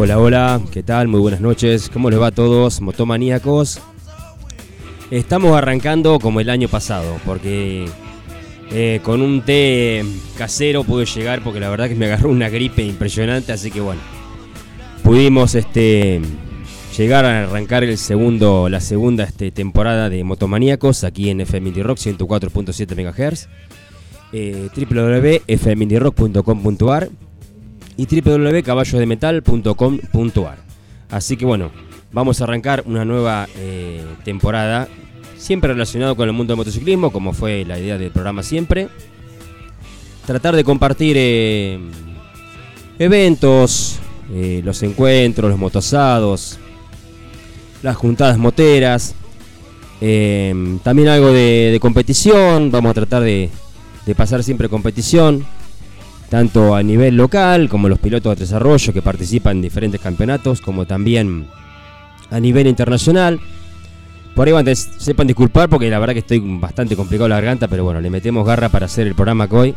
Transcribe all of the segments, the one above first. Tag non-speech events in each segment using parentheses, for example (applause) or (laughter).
Hola, hola, ¿qué tal? Muy buenas noches. ¿Cómo les va a todos, motomaníacos? Estamos arrancando como el año pasado, porque eh, con un té casero pude llegar, porque la verdad que me agarró una gripe impresionante, así que bueno, pudimos este, llegar a arrancar el segundo, la segunda este, temporada de Motomaníacos aquí en FM Indie Rock 104.7 MHz, eh, www.fmindyrock.com.ar y www.caballosdemetal.com.ar. Así que bueno, vamos a arrancar una nueva eh, temporada, siempre relacionado con el mundo del motociclismo, como fue la idea del programa siempre. Tratar de compartir eh, eventos, eh, los encuentros, los motosados, las juntadas moteras, también algo de, competición, vamos a tratar de pasar siempre competición tanto a nivel local como los pilotos de desarrollo que participan en diferentes campeonatos, como también a nivel internacional. Por ahí antes sepan disculpar porque la verdad que estoy bastante complicado la garganta, pero bueno, le metemos garra para hacer el programa hoy.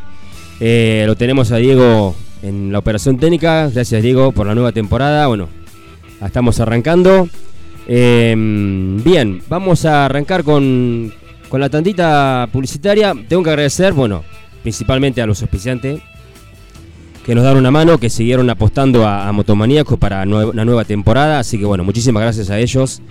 Eh, lo tenemos a Diego en la operación técnica. Gracias Diego por la nueva temporada. Bueno, estamos arrancando. Eh, bien, vamos a arrancar con, con la tantita publicitaria. Tengo que agradecer, bueno, principalmente a los auspiciantes que nos dan una mano, que siguieron apostando a, Motomaníacos para una nueva temporada. Así que bueno, muchísimas gracias a ellos.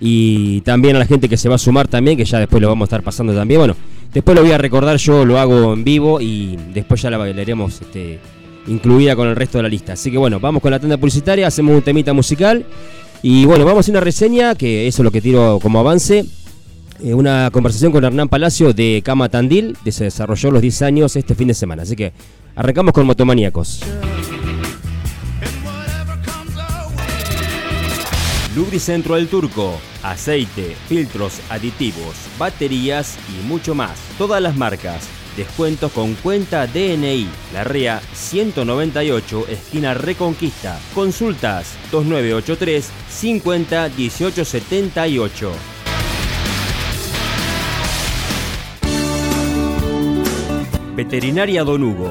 Y también a la gente que se va a sumar también, que ya después lo vamos a estar pasando también. Bueno, después lo voy a recordar, yo lo hago en vivo y después ya la bailaremos este, incluida con el resto de la lista. Así que bueno, vamos con la tanda publicitaria, hacemos un temita musical. Y bueno, vamos a una reseña, que eso es lo que tiro como avance. Eh, una conversación con Hernán Palacio de Cama Tandil, que se desarrolló los 10 años este fin de semana. Así que Arrancamos con Motomaníacos. Lubricentro del Turco, aceite, filtros, aditivos, baterías y mucho más. Todas las marcas. Descuentos con cuenta DNI. La REA 198, esquina Reconquista. Consultas 2983 50 1878. Veterinaria Don Hugo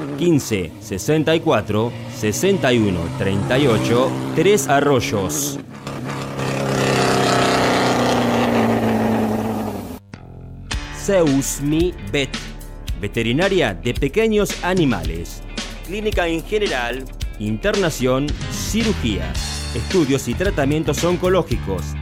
15 64 61 38 Tres Arroyos. Zeus Mi Vet, veterinaria de pequeños animales. Clínica en general, internación, cirugía, estudios y tratamientos oncológicos.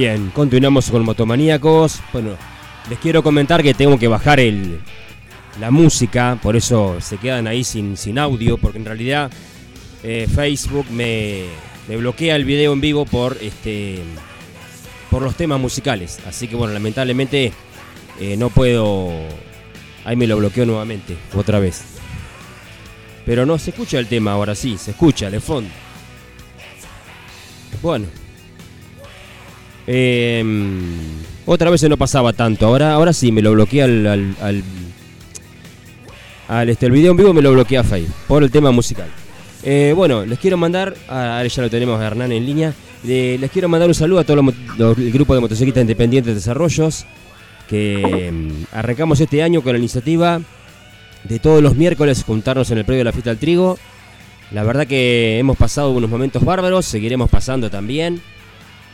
Bien, continuamos con Motomaníacos. Bueno, les quiero comentar que tengo que bajar el, la música, por eso se quedan ahí sin, sin audio, porque en realidad eh, Facebook me, me, bloquea el video en vivo por este por los temas musicales. Así que bueno, lamentablemente eh, no puedo. Ahí me lo bloqueo nuevamente, otra vez. Pero no se escucha el tema ahora sí, se escucha de fondo. Bueno. Em, otra vez no pasaba tanto. Ahora, ahora sí, me lo bloquea al, al, este, el video en vivo me lo bloquea Facebook por el tema musical. Eh, bueno, les quiero mandar, ahora ya lo tenemos a Hernán en línea, les quiero mandar un saludo a todo el grupo de motociclistas independientes de desarrollos que em, arrancamos este año con la iniciativa de todos los miércoles juntarnos en el predio de la fiesta del trigo. La verdad que hemos pasado unos momentos bárbaros, seguiremos pasando también.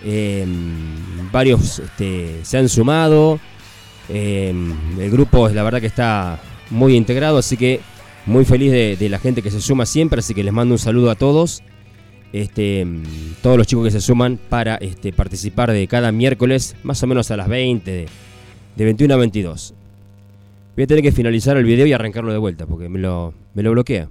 Em, varios este, se han sumado. Em, el grupo la verdad que está muy integrado, así que muy feliz de, la gente que se suma siempre, así que les mando un saludo a todos. Este, todos los chicos que se suman para este, participar de cada miércoles, más o menos a las 20, de, de 21 a 22. Voy a tener que finalizar el video y arrancarlo de vuelta porque me lo, me lo bloquea.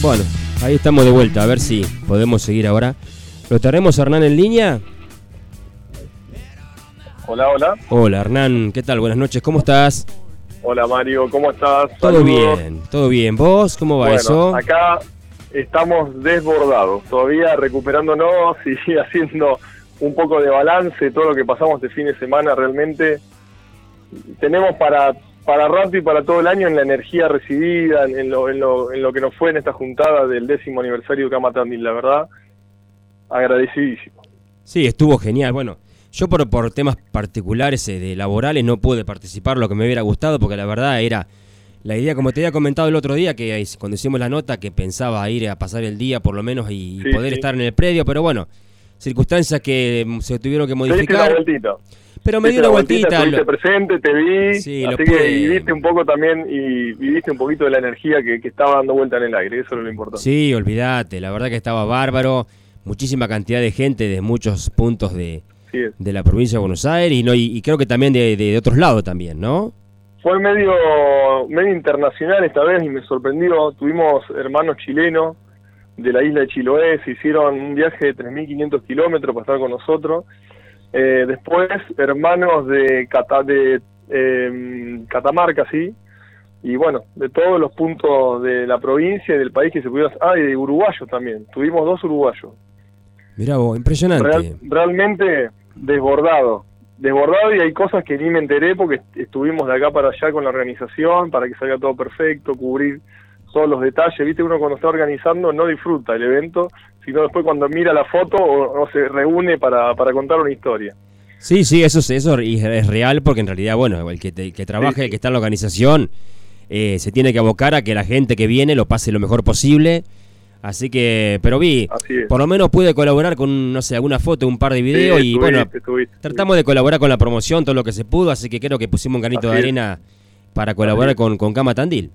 Bueno, ahí estamos de vuelta, a ver si podemos seguir ahora. ¿Lo tenemos Hernán en línea? Hola, hola. Hola Hernán, ¿qué tal? Buenas noches, ¿cómo estás? Hola Mario, ¿cómo estás? Todo bien, todo bien. ¿Vos cómo va eso? Acá estamos desbordados, todavía recuperándonos y (laughs) haciendo un poco de balance todo lo que pasamos este fin de semana. Realmente tenemos para para rato y para todo el año en la energía recibida, en lo, en lo, en lo que nos fue en esta juntada del décimo aniversario de Camatandil, la verdad, agradecidísimo. Sí, estuvo genial. Bueno, yo por, por temas particulares eh, de laborales no pude participar lo que me hubiera gustado, porque la verdad era la idea, como te había comentado el otro día, que cuando hicimos la nota, que pensaba ir a pasar el día por lo menos y poder estar en el predio, pero bueno, circunstancias que mm, se tuvieron que modificar. Pero me dio una vueltita. Estuviste presente, te vi, así que viviste un poco también y viviste un poquito de la energía que, estaba dando vuelta en el aire, eso es lo importante. Sí, olvídate, la verdad que estaba bárbaro, muchísima cantidad de gente de muchos puntos de, de la provincia de Buenos Aires y, no, y, creo que también de, de, otros lados también, ¿no? Fue medio, medio internacional esta vez y me sorprendió, tuvimos hermanos chilenos de la isla de Chiloé, se hicieron un viaje de 3.500 kilómetros para estar con nosotros eh, después, hermanos de, Cata, de em, Catamarca, sí. Y bueno, de todos los puntos de la provincia y del país que se pudieron... Ah, y de uruguayos también. Tuvimos dos uruguayos. Mira vos, impresionante. realmente desbordado. Desbordado y hay cosas que ni me enteré porque estuvimos de acá para allá con la organización para que salga todo perfecto, cubrir todos los detalles. Viste, uno cuando está organizando no disfruta el evento, sino después cuando mira la foto o, se reúne para, para, contar una historia. Sí, sí, eso, eso es real porque en realidad, bueno, el que, que trabaja, el que está en la organización, eh, se tiene que abocar a que la gente que viene lo pase lo mejor posible. Así que, pero vi, por lo menos pude colaborar con, no sé, alguna foto, un par de videos y bueno, tratamos de colaborar con la promoción, todo lo que se pudo, así que creo que pusimos un granito de arena para colaborar con, con Cama Tandil.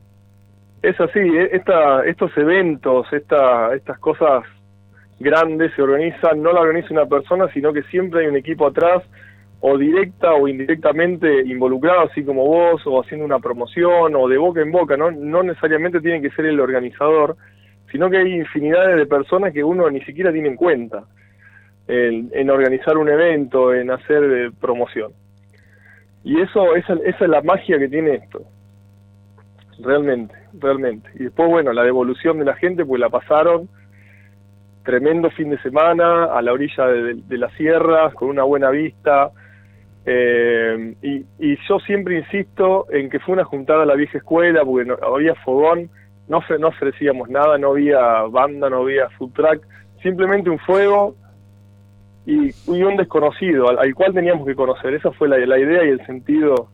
Es así, e, esta, estos eventos, esta, estas cosas grandes se organizan, no la organiza una persona, sino que siempre hay un equipo atrás, o directa o indirectamente involucrado, así como vos, o haciendo una promoción, o de boca en boca, no, no necesariamente tiene que ser el organizador, sino que hay infinidades de personas que uno ni siquiera tiene en cuenta en, en organizar un evento, en hacer eh, promoción. Y eso, esa, esa es la magia que tiene esto realmente, realmente. Y después, bueno, la devolución de la gente, pues la pasaron tremendo fin de semana a la orilla de, las sierras, con una buena vista. Eh, y, yo siempre insisto en que fue una juntada a la vieja escuela, porque no, había fogón, no, no ofrecíamos nada, no había banda, no había food track, simplemente un fuego y, un desconocido al, cual teníamos que conocer. Esa fue la idea y el sentido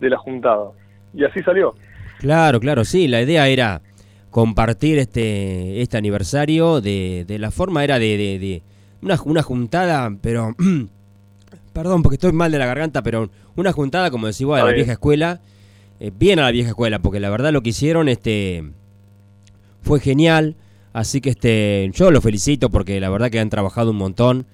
de la juntada. Y así salió. Claro, claro, sí, la idea era compartir este, este aniversario de, de la forma era de, de, una, una juntada, pero (clears throat) perdón porque estoy mal de la garganta, pero una juntada, como decís vos, a la vieja escuela, eh, bien a la vieja escuela, porque la verdad lo que hicieron este, fue genial. Así que este, yo los felicito porque la verdad que han trabajado un montón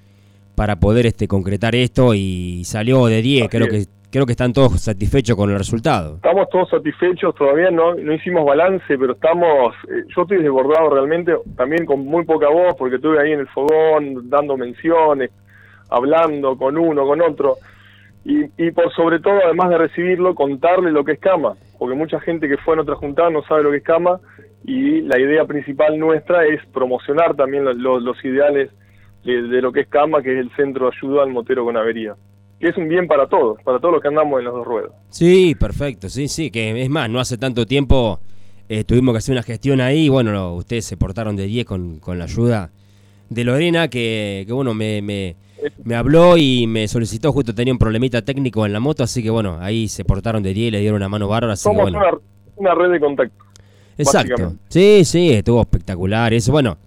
para poder este, concretar esto y salió de 10. Creo que, creo que están todos satisfechos con el resultado. Estamos todos satisfechos, todavía no, no hicimos balance, pero estamos, eh, yo estoy desbordado realmente, también con muy poca voz, porque estuve ahí en el fogón dando menciones, hablando con uno, con otro. Y, y por sobre todo, además de recibirlo, contarle lo que es cama, porque mucha gente que fue en otra juntada no sabe lo que es cama y la idea principal nuestra es promocionar también los, ideales de, lo que es Cama, que es el centro de ayuda al motero con avería. Que es un bien para todos, para todos los que andamos en los dos ruedas. Sí, perfecto, sí, sí, que es más, no hace tanto tiempo eh, tuvimos que hacer una gestión ahí, bueno, ustedes se portaron de 10 con, con la ayuda de Lorena, que, que bueno, me, me, me, habló y me solicitó, justo tenía un problemita técnico en la moto, así que bueno, ahí se portaron de 10 y le dieron una mano bárbara. Somos una, una red de contacto. Exacto. Sí, sí, estuvo espectacular. Eso, bueno,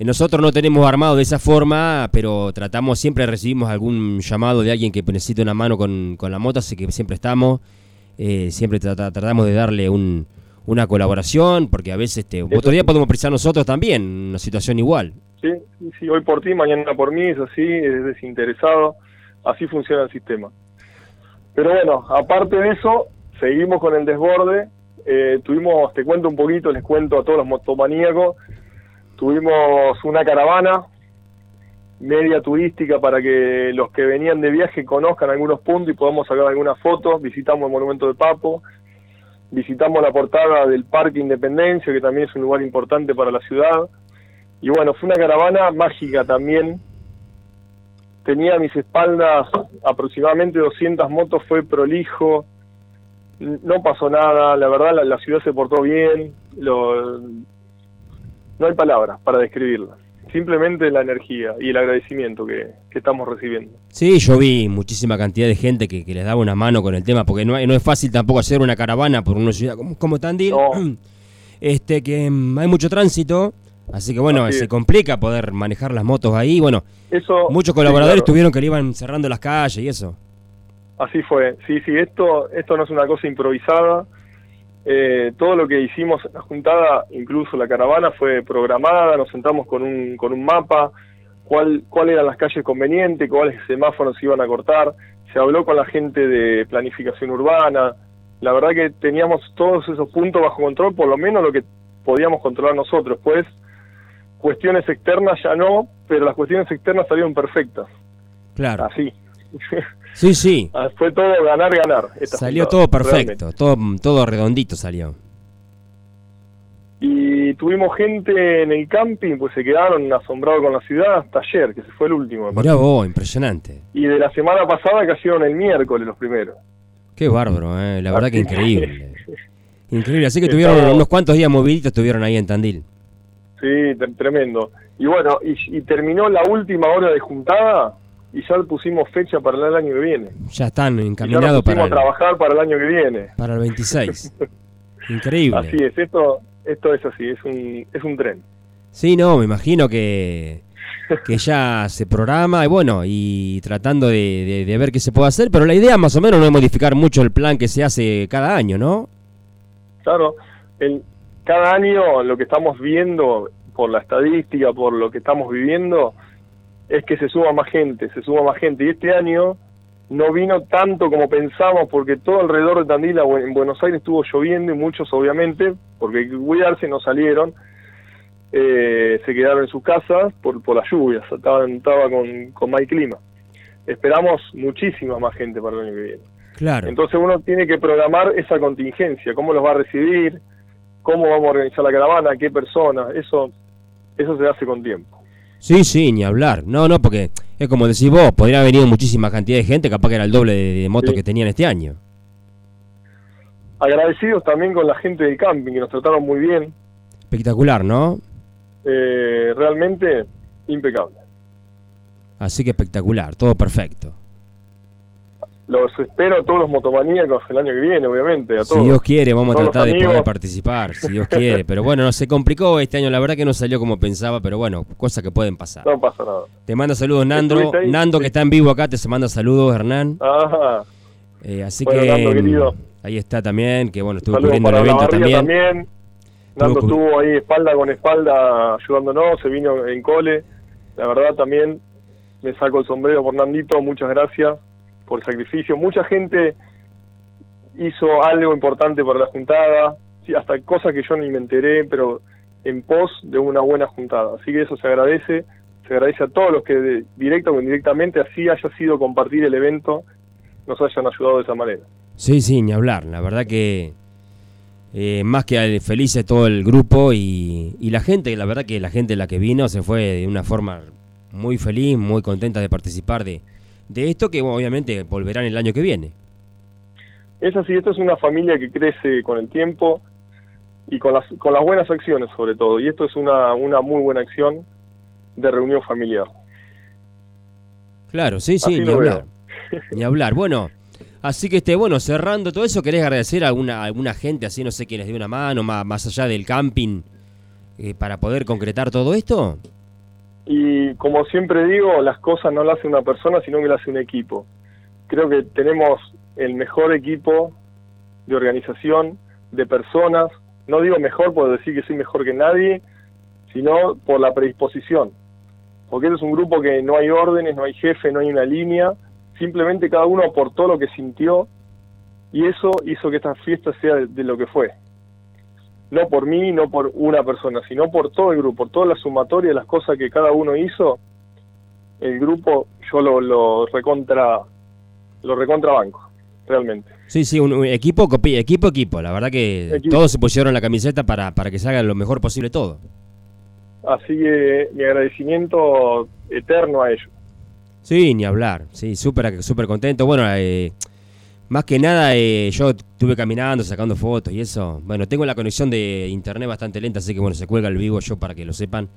nosotros no tenemos armado de esa forma, pero tratamos, siempre recibimos algún llamado de alguien que necesite una mano con, la moto, así que siempre estamos, eh, siempre tratamos de darle un, una colaboración, porque a veces este, otro día podemos precisar nosotros también, una situación igual. Sí, sí, hoy por ti, mañana por mí, es así, es desinteresado, así funciona el sistema. Pero bueno, aparte de eso, seguimos con el desborde eh, tuvimos, te cuento un poquito, les cuento a todos los motomaníacos, tuvimos una caravana media turística para que los que venían de viaje conozcan algunos puntos y podamos sacar algunas fotos, visitamos el monumento de Papo, visitamos la portada del Parque Independencia, que también es un lugar importante para la ciudad, y bueno, fue una caravana mágica también, tenía a mis espaldas aproximadamente 200 motos, fue prolijo, no pasó nada, la verdad la, ciudad se portó bien, lo, no hay palabras para describirla, simplemente la energía y el agradecimiento que, estamos recibiendo. Sí, yo vi muchísima cantidad de gente que, les daba una mano con el tema, porque no, no es fácil tampoco hacer una caravana por una ciudad como, como Tandil, (clears throat) este que mm, hay mucho tránsito. Así que bueno, se complica poder manejar las motos ahí. Bueno, eso, muchos colaboradores tuvieron que le iban cerrando las calles y eso. Así fue, sí, sí, esto, esto no es una cosa improvisada. Eh, todo lo que hicimos en la juntada, incluso la caravana, fue programada, nos sentamos con un, con un mapa, cuál, cuál eran las calles convenientes, cuáles semáforos se iban a cortar, se habló con la gente de planificación urbana, la verdad que teníamos todos esos puntos bajo control, por lo menos lo que podíamos controlar nosotros, pues cuestiones externas ya no, pero las cuestiones externas salieron perfectas. Claro. Así. Sí, sí. (laughs) Ah, fue todo ganar, ganar. salió todo perfecto, todo, todo redondito salió. Y tuvimos gente en el camping, pues se quedaron asombrados con la ciudad hasta ayer, que se fue el último. Mirá vos, impresionante. Y de la semana pasada cayeron el miércoles los primeros. Qué bárbaro, eh. la verdad que increíble. increíble, así que tuvieron unos cuantos días moviditos, estuvieron ahí en Tandil. Sí, tremendo. Y bueno, y terminó la última hora de juntada y ya pusimos fecha para el año que viene. Ya están encaminados para. trabajar para el año que viene. Para el 26. (laughs) Increíble. Así es, esto, esto es así, es un, es un tren. Sí, no, me imagino que, que ya se programa y bueno, y tratando de, ver qué se puede hacer, pero la idea más o menos no es modificar mucho el plan que se hace cada año, ¿no? Claro, el, cada año lo que estamos viendo por la estadística, por lo que estamos viviendo, es que se suba más gente, se suba más gente. Y este año no vino tanto como pensamos, porque todo alrededor de Tandil, en Buenos Aires estuvo lloviendo y muchos obviamente, porque cuidarse no salieron, eh, se quedaron en sus casas por, por las lluvias, estaba, estaba con, con mal clima. Esperamos muchísima más gente para el año que viene. Claro. Entonces uno tiene que programar esa contingencia, cómo los va a recibir, cómo vamos a organizar la caravana, qué personas, eso, eso se hace con tiempo. Sí, sí, ni hablar. No, no, porque es como decís vos, podría haber venido muchísima cantidad de gente, capaz que era el doble de, motos que tenían este año. Agradecidos también con la gente del camping, que nos trataron muy bien. Espectacular, ¿no? Eh, realmente impecable. Así que espectacular, todo perfecto. Los espero a todos los motomaníacos el año que viene, obviamente. A Si todos. Dios quiere, vamos a tratar de poder participar, si Dios quiere. Pero bueno, no se complicó este año, la verdad que no salió como pensaba, pero bueno, cosas que pueden pasar. No pasa nada. Te manda saludos Nando. Nando que está en vivo acá, te se manda saludos Hernán. Ajá. Eh, así Bueno, que Nando, mm, querido. ahí está también, que bueno, estuvo cubriendo el evento también. también. Nando estuvo ahí espalda con espalda ayudándonos, se vino en cole. La verdad también me saco el sombrero por Nandito, muchas gracias por sacrificio. Mucha gente hizo algo importante para la juntada, hasta cosas que yo ni me enteré, pero en pos de una buena juntada. Así que eso se agradece, se agradece a todos los que de- o indirectamente así haya sido compartir el evento, nos hayan ayudado de esa manera. Sí, sí, ni hablar. La verdad que eh, más que felices todo el grupo y, y la gente, la verdad que la gente la que vino se fue de una forma muy feliz, muy contenta de participar de, de esto que obviamente volverán el año que viene. Es así, esto es una familia que crece con el tiempo y con las, con las buenas acciones sobre todo. Y esto es una, una muy buena acción de reunión familiar. Claro, sí, sí, Así ni hablar. (laughs) Ni hablar. Bueno, así que este, bueno, cerrando todo eso, ¿querés agradecer a alguna, a alguna gente así, no sé, que les dio una mano, más, más allá del camping, eh, para poder concretar todo esto? Y como siempre digo, las cosas no las hace una persona, sino que las hace un equipo. Creo que tenemos el mejor equipo de organización, de personas. No digo mejor por decir que soy mejor que nadie, sino por la predisposición. Porque este es un grupo que no hay órdenes, no hay jefe, no hay una línea. Simplemente cada uno aportó lo que sintió y eso hizo que esta fiesta sea de, de lo que fue no por mí, no por una persona, sino por todo el grupo, por toda la sumatoria de las cosas que cada uno hizo, el grupo yo lo, lo recontra lo recontrabanco, realmente. Sí, sí, un, un equipo, copi- equipo, equipo. La verdad que Equipo. todos se pusieron la camiseta para, para que se haga lo mejor posible todo. Así que mi agradecimiento eterno a ellos. Sí, ni hablar. Sí, súper súper contento. Bueno, eh, más que nada eh, yo estuve caminando, sacando fotos y eso. Bueno, tengo la conexión de internet bastante lenta, así que bueno, se cuelga el vivo yo para que lo sepan.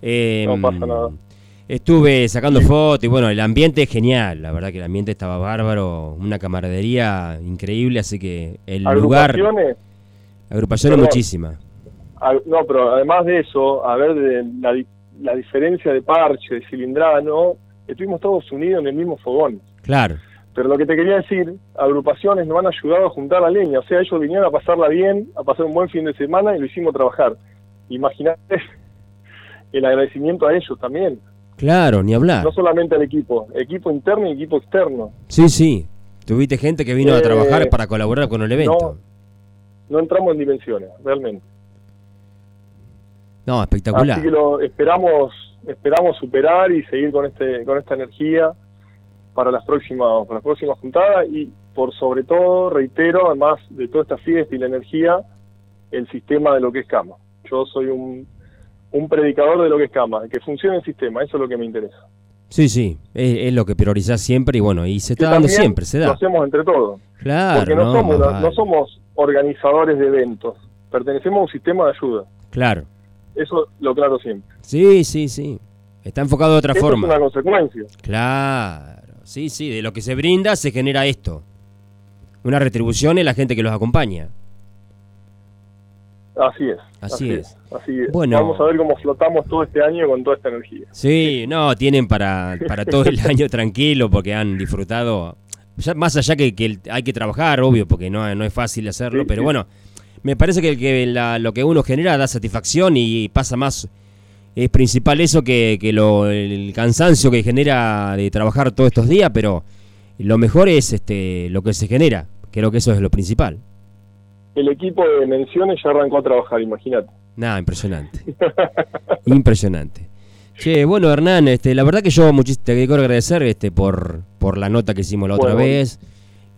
Eh, No pasa nada. Estuve sacando fotos y bueno, el ambiente es genial. La verdad que el ambiente estaba bárbaro, una camaradería increíble, así que el lugar, Agrupaciones, agrupaciones Perdón. muchísimas. no, pero además de eso, a ver de la, la diferencia de parche, de cilindrada, no, estuvimos todos unidos en el mismo fogón. Claro. Pero lo que te quería decir, agrupaciones nos han ayudado a juntar la leña. O sea, ellos vinieron a pasarla bien, a pasar un buen fin de semana y lo hicimos trabajar. Imagínate (laughs) el agradecimiento a ellos también. Claro, ni hablar. No solamente al equipo, equipo interno y equipo externo. Sí, sí. Tuviste gente que vino a Eh, trabajar para colaborar con el evento. No entramos en dimensiones, realmente. No, espectacular. Así que lo esperamos, esperamos superar y seguir con este, con esta energía para las próximas, para las próximas juntadas y por sobre todo, reitero, además de toda esta fiesta y la energía, el sistema de lo que es cama. Yo soy un, un predicador de lo que es cama, que funcione el sistema, eso es lo que me interesa. Sí, sí, es, es lo que priorizás siempre y bueno, y se Que está dando siempre, se Lo da. hacemos entre todos, Claro, porque no, no, somos, no, somos organizadores de eventos, pertenecemos a un sistema de ayuda. Claro. Eso lo claro siempre. Sí, sí, sí. Está enfocado de otra forma. es una consecuencia. Claro. Sí, sí, de lo que se brinda se genera esto. Una retribución en la gente que los acompaña. Así es. Así es. Así es. Bueno. Vamos a ver cómo flotamos todo este año con toda esta energía. Sí, no, tienen para, para todo el año (laughs) tranquilo porque han disfrutado. Ya, más allá que, que hay que trabajar, obvio, porque no, no es fácil hacerlo, Sí, pero sí. bueno, me parece que, que la- lo que uno genera da satisfacción y pasa más. Es principal eso que, que lo, el cansancio que genera de trabajar todos estos días, pero lo mejor es este lo que se genera. Creo que eso es lo principal. El equipo de menciones ya arrancó a trabajar, imagínate. Nada, impresionante. (laughs) Impresionante. Che, bueno, Hernán, este, la verdad que yo te quiero agradecer este, por, por la nota que hicimos la otra Bueno.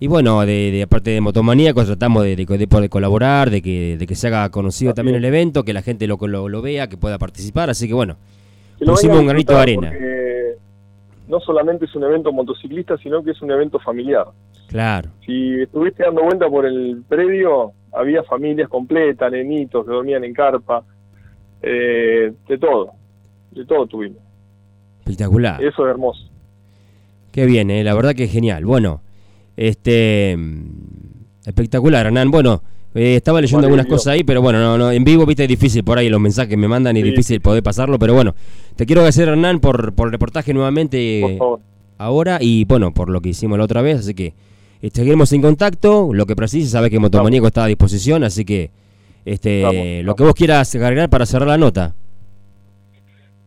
Y bueno, de, de aparte de Motomaníacos, tratamos de, de, colaborar, de que, de que se haga conocido Así también es. el evento, que la gente lo, lo, lo vea, que pueda participar. Así que bueno, Que Pusimos un granito de arena. No solamente es un evento motociclista, sino que es un evento familiar. claro. Si estuviste dando vuelta por el predio, había familias completas, nenitos que dormían en carpa, eh, de todo, de todo tuvimos. Espectacular. Eso es hermoso. Qué bien, eh, la verdad que es genial. Bueno, Este espectacular, Hernán. Bueno, eh, estaba leyendo algunas cosas ahí, pero bueno, no, no, en vivo, viste, es difícil por ahí los mensajes que me mandan y es difícil poder pasarlo, pero bueno, te quiero agradecer, Hernán, por, por el reportaje nuevamente ahora y bueno, por lo que hicimos la otra vez, así que este, seguiremos en contacto, lo que precise, sabes que Motomaníaco está a disposición, así que este lo que vos quieras cargar para cerrar la nota.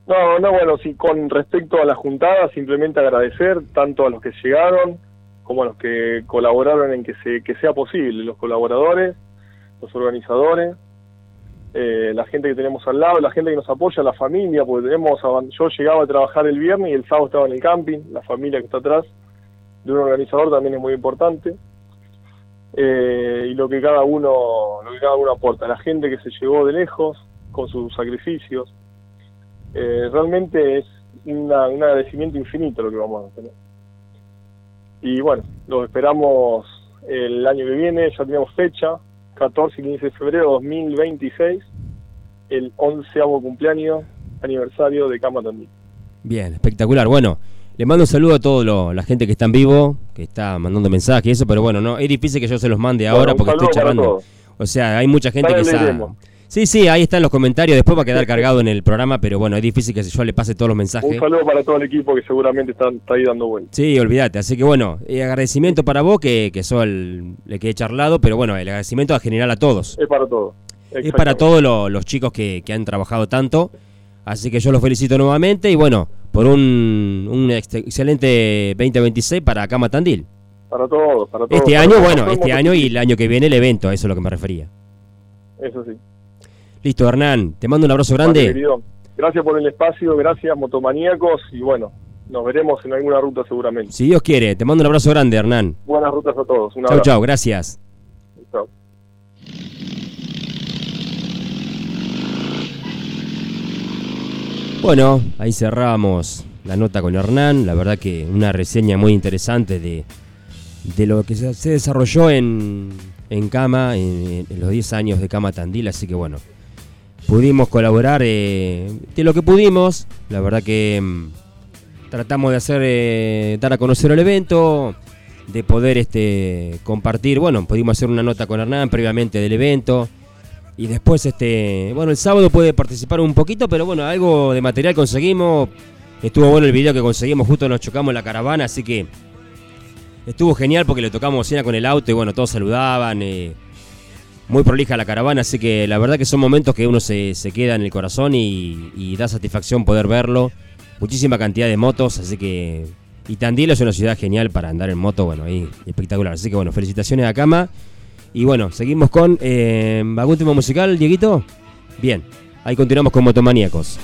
No, no, bueno, sí, con respecto a la juntada, simplemente agradecer tanto a los que llegaron como los que colaboraron en que, se, que sea posible, los colaboradores, los organizadores, eh, la gente que tenemos al lado, la gente que nos apoya, la familia, porque tenemos, yo llegaba a trabajar el viernes y el sábado estaba en el camping, la familia que está atrás de un organizador también es muy importante. Eh, y lo que cada uno lo que cada uno aporta la gente que se llegó de lejos con sus sacrificios eh, realmente es un agradecimiento infinito lo que vamos a tener y bueno lo esperamos el año que viene ya tenemos fecha 14 y 15 de febrero de 2026 el onceavo cumpleaños aniversario de Cama Tandil. Bien espectacular. Bueno le mando un saludo a toda la gente que está en vivo, que está mandando mensajes y eso, pero bueno, no es difícil que yo se los mande ahora porque estoy charlando. O sea, hay mucha gente que está... Sí, sí, ahí están los comentarios, después va a quedar cargado en el programa, pero bueno, es difícil que yo le pase todos los mensajes. Un saludo para todo el equipo que seguramente está, ahí dando vueltas. Sí, olvídate, así que bueno, eh, agradecimiento para vos, que, que sos el, que he charlado, pero bueno, el agradecimiento a general a todos. Es para todos. Es para todos los chicos que, que han trabajado tanto, así que yo los felicito nuevamente y bueno, por un, un excelente 2026 para Cama Tandil. Para todos, para todos. Este año, bueno, este año y el año que viene el evento, a eso es lo que me refería. Eso sí. Listo, Hernán, te mando un abrazo grande. gracias por el espacio, gracias motomaníacos y bueno, nos veremos en alguna ruta seguramente. Si Dios quiere, te mando un abrazo grande, Hernán. Buenas rutas a todos. chao, chao, gracias. Chao. Bueno, ahí cerramos la nota con Hernán. La verdad que una reseña muy interesante de, lo que se, desarrolló en, en Cama, en, los 10 años de Cama Tandil. Así que bueno, pudimos colaborar eh, de lo que pudimos. La verdad que mm, tratamos de hacer, eh, dar a conocer el evento, de poder este, compartir. Bueno, pudimos hacer una nota con Hernán previamente del evento. Y después, este, bueno, el sábado puede participar un poquito, pero bueno, algo de material conseguimos. Estuvo bueno el video que conseguimos, justo nos chocamos en la caravana, así que estuvo genial porque le tocamos cena con el auto y bueno, todos saludaban. Eh, muy prolija la caravana, así que la verdad que son momentos que uno se, queda en el corazón y, da satisfacción poder verlo. Muchísima cantidad de motos, así que... Y es una ciudad genial para andar en moto, bueno, ahí espectacular. Así que bueno, felicitaciones a Cama. Y bueno, seguimos con eh, musical, Dieguito. Bien, ahí continuamos con Motomaníacos.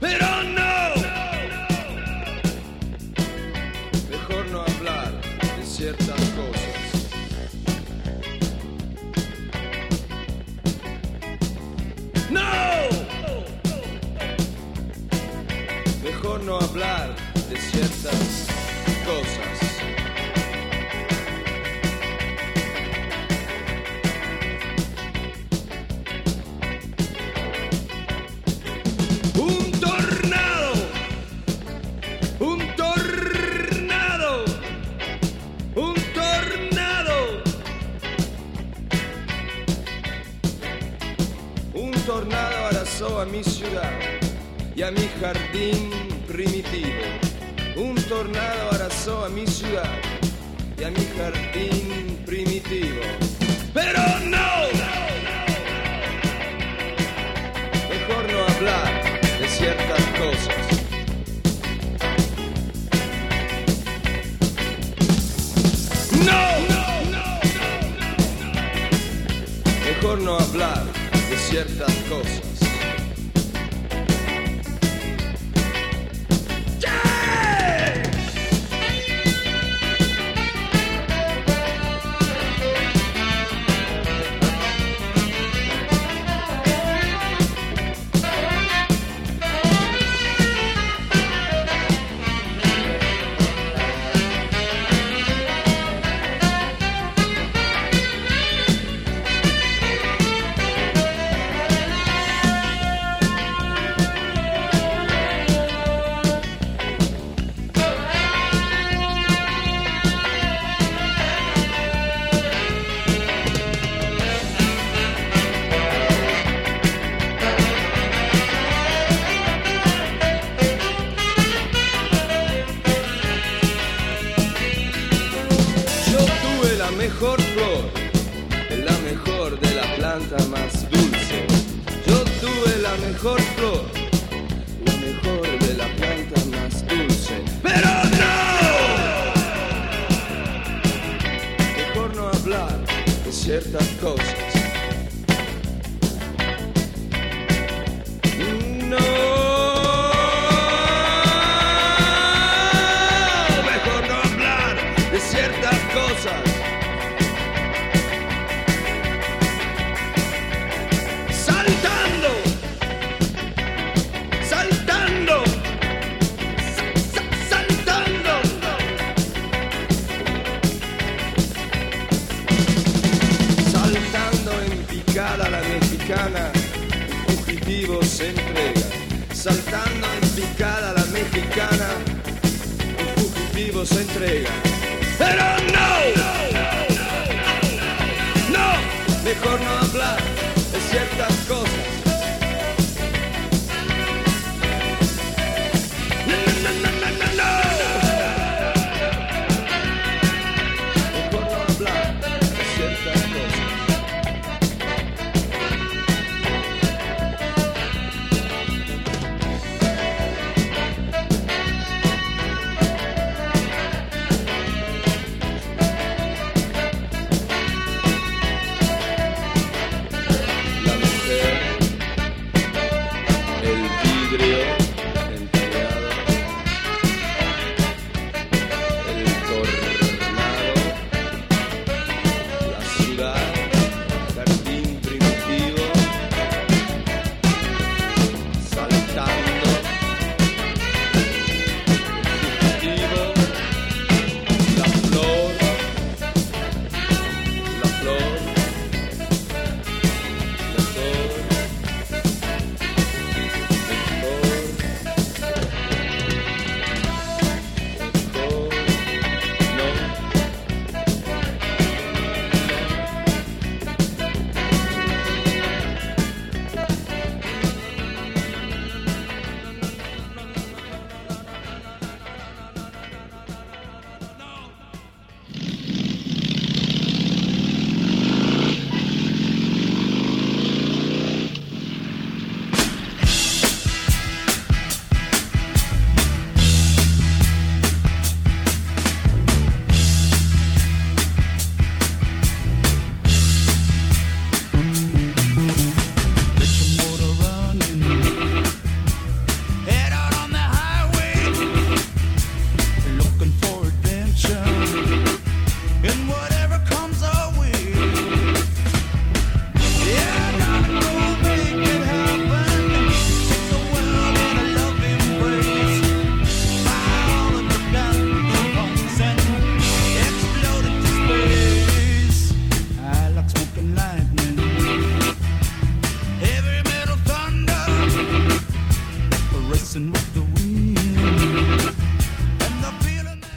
Pero no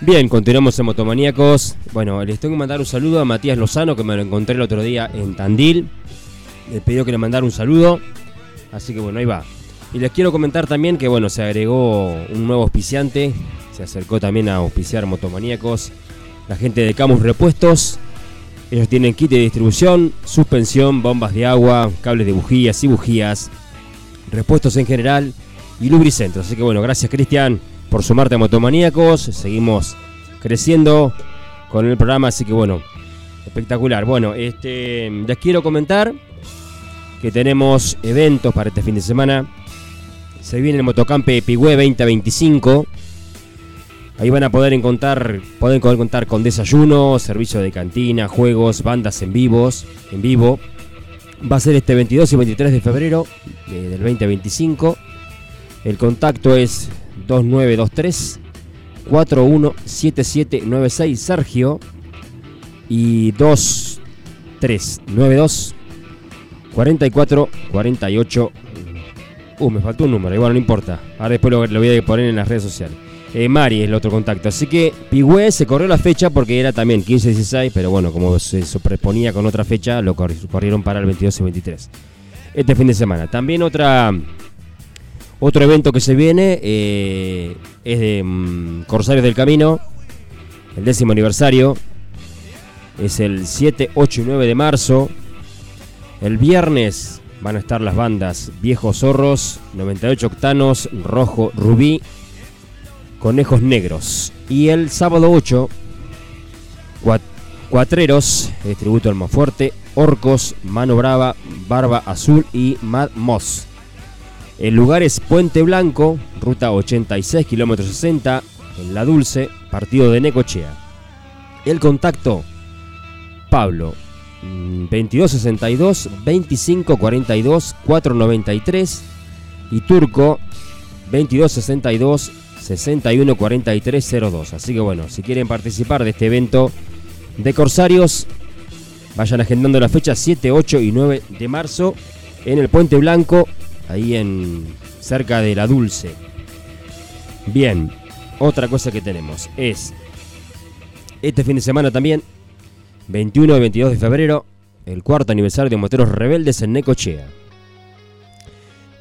Bien, continuamos en Motomaníacos. Bueno, les tengo que mandar un saludo a Matías Lozano, que me lo encontré el otro día en Tandil. Le pidió que le mandara un saludo. Así que bueno, ahí va. Y les quiero comentar también que bueno, se agregó un nuevo auspiciante. Se acercó también a auspiciar Motomaníacos. La gente de Camus Repuestos. Ellos tienen kit de distribución, suspensión, bombas de agua, cables de bujías y bujías, repuestos en general y lubricentro. Así que bueno, gracias Cristian por sumarte a Motomaníacos. Seguimos creciendo con el programa, así que bueno, espectacular. Bueno, este, les quiero comentar que tenemos eventos para este fin de semana. Se viene el Motocampe Pigüe 2025. Ahí van a poder encontrar, pueden contar con desayuno, servicio de cantina, juegos, bandas en vivos, en vivo. Va a ser este 22 y 23 de febrero eh, del 2025. El contacto es 2923 417796 Sergio y 2392 44 48 Uh, me faltó un número, bueno, no importa. Ahora después lo, voy a poner en las redes sociales. Eh, Mari es el otro contacto. Así que Pigüé se corrió la fecha porque era también 15-16, pero bueno, como se sobreponía con otra fecha, lo corri- corrieron para el 22 y 23. Este fin de semana. También otra otro evento que se viene eh, es de mm, Corsarios del Camino, el décimo aniversario. Es el 7, 8 y 9 de marzo. El viernes van a estar las bandas Viejos Zorros, 98 Octanos, Rojo Rubí, Conejos Negros. Y el sábado 8, Cua- Cuatreros, eh, tributo al más fuerte, Orcos, Mano Brava, Barba Azul y Mad Moss. El lugar es Puente Blanco, ruta 86, kilómetro 60, en La Dulce, partido de Necochea. El contacto, Pablo, mm, 2262 2542 493 y Turco 2262 614302. Así que bueno, si quieren participar de este evento de Corsarios, vayan agendando la fecha 7, 8 y 9 de marzo en el Puente Blanco, ahí en cerca de La Dulce. Bien, otra cosa que tenemos es este fin de semana también 21 y 22 de febrero, el cuarto aniversario de Moteros Rebeldes en Necochea.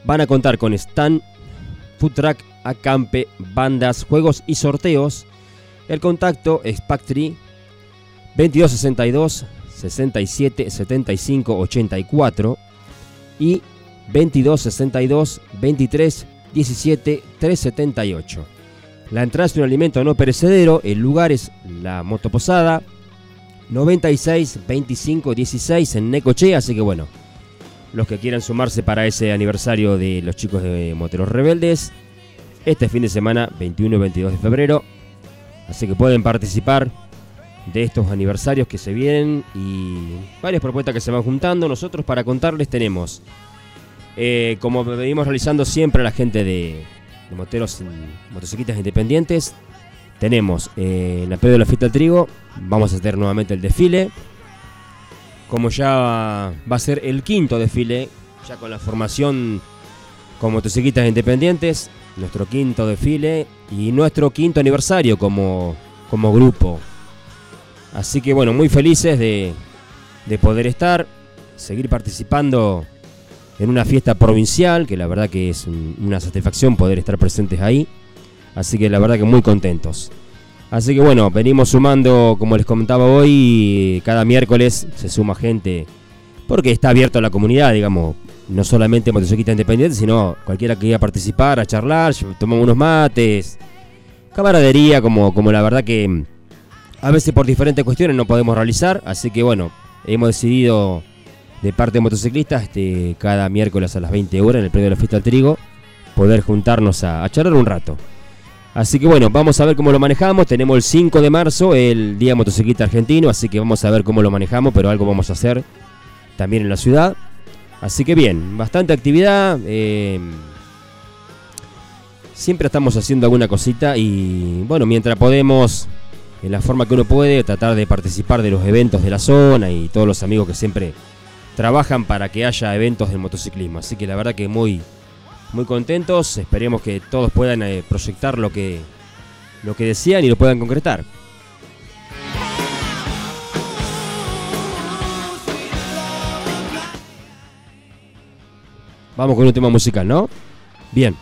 Van a contar con stand, food truck, acampe, bandas, juegos y sorteos. El contacto es Pactri 2262 67 75 84 y 2262 23 17 378. La entrada es un alimento no perecedero, el lugar es la motoposada 96 25 16 en Necochea, así que bueno, los que quieran sumarse para ese aniversario de los chicos de Moteros Rebeldes, este fin de semana 21 y 22 de febrero, así que pueden participar de estos aniversarios que se vienen y varias propuestas que se van juntando. Nosotros para contarles tenemos, eh, como venimos realizando siempre a la gente de, de moteros, motociclistas independientes, tenemos eh, en la periodo de la fiesta del trigo, vamos a hacer nuevamente el desfile. Como ya va a ser el quinto desfile, ya con la formación con motociclistas independientes, nuestro quinto desfile y nuestro quinto aniversario como, como grupo. Así que bueno, muy felices de, de poder estar, seguir participando en una fiesta provincial, que la verdad que es un- una satisfacción poder estar presentes ahí. Así que la verdad que muy contentos. Así que bueno, venimos sumando, como les comentaba hoy, cada miércoles se suma gente, porque está abierto a la comunidad, digamos, no solamente motociclistas independientes, sino cualquiera que quiera participar, a charlar, tomamos unos mates, camaradería, como, como la verdad que a veces por diferentes cuestiones no podemos realizar, así que bueno, hemos decidido de parte de motociclistas, este, cada miércoles a las 20 horas en el predio de la fiesta del trigo, poder juntarnos a, charlar un rato. Así que bueno, vamos a ver cómo lo manejamos. Tenemos el 5 de marzo, el Día Motociclista Argentino, así que vamos a ver cómo lo manejamos, pero algo vamos a hacer también en la ciudad. Así que bien, bastante actividad. eh, siempre estamos haciendo alguna cosita y bueno, mientras podemos, en la forma que uno puede, tratar de participar de los eventos de la zona y todos los amigos que siempre trabajan para que haya eventos del motociclismo. Así que la verdad que muy, muy contentos. Esperemos que todos puedan eh, proyectar lo que, lo que desean y lo puedan concretar. Vamos con un tema musical, ¿no? Bien.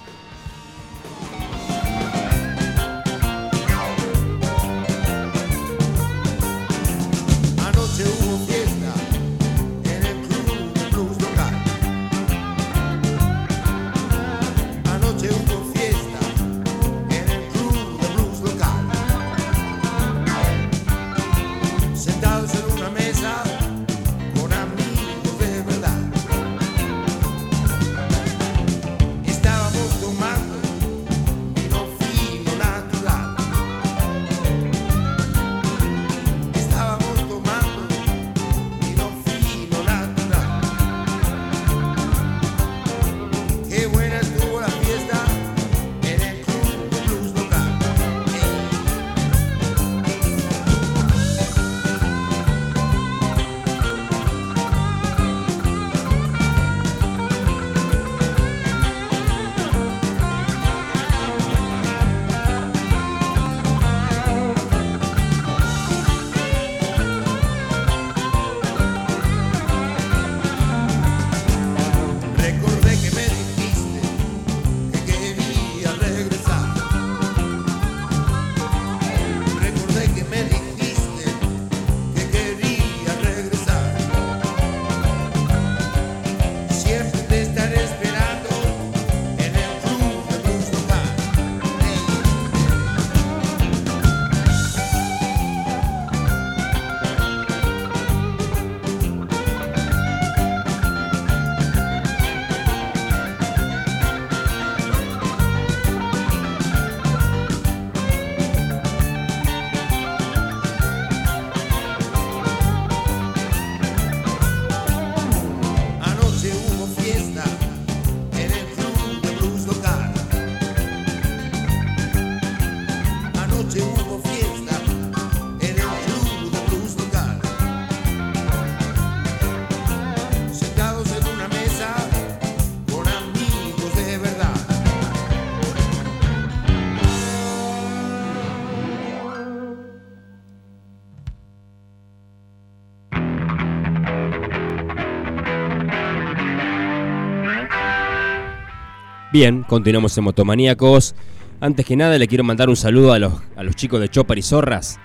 Bien, continuamos en Motomaníacos. Antes que nada le quiero mandar un saludo a los, a los chicos de Chopper y Zorras.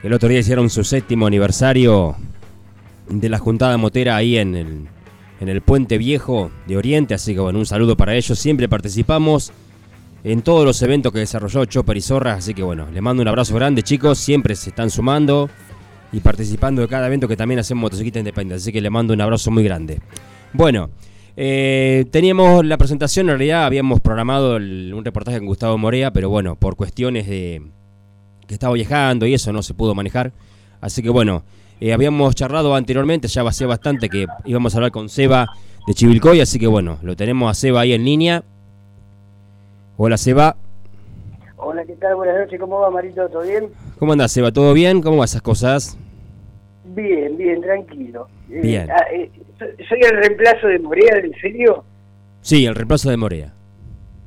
que El otro día hicieron su séptimo aniversario de la juntada motera ahí en el, en el Puente Viejo de Oriente. Así que bueno, un saludo para ellos. Siempre participamos en todos los eventos que desarrolló Chopper y Zorras. Así que bueno, les mando un abrazo grande chicos. Siempre se están sumando y participando de cada evento que también hacemos Motocicleta Independiente. Así que les mando un abrazo muy grande. Bueno, eh, teníamos la presentación, en realidad habíamos programado el- un reportaje con Gustavo Morea, pero bueno, por cuestiones de que estaba viajando y eso no se pudo manejar. Así que bueno, eh, habíamos charlado anteriormente, ya hacía bastante que íbamos a hablar con Seba de Chivilcoy, así que bueno, lo tenemos a Seba ahí en línea. Hola Seba, Hola, ¿qué tal? Buenas noches, ¿cómo va, Marito? ¿Todo bien? ¿cómo andás Seba? ¿Todo bien? ¿Cómo van esas cosas? Bien, bien, tranquilo. Eh, Bien. ah, eh, so- ¿Soy el reemplazo de Morea, en serio? Sí, el reemplazo de Morea.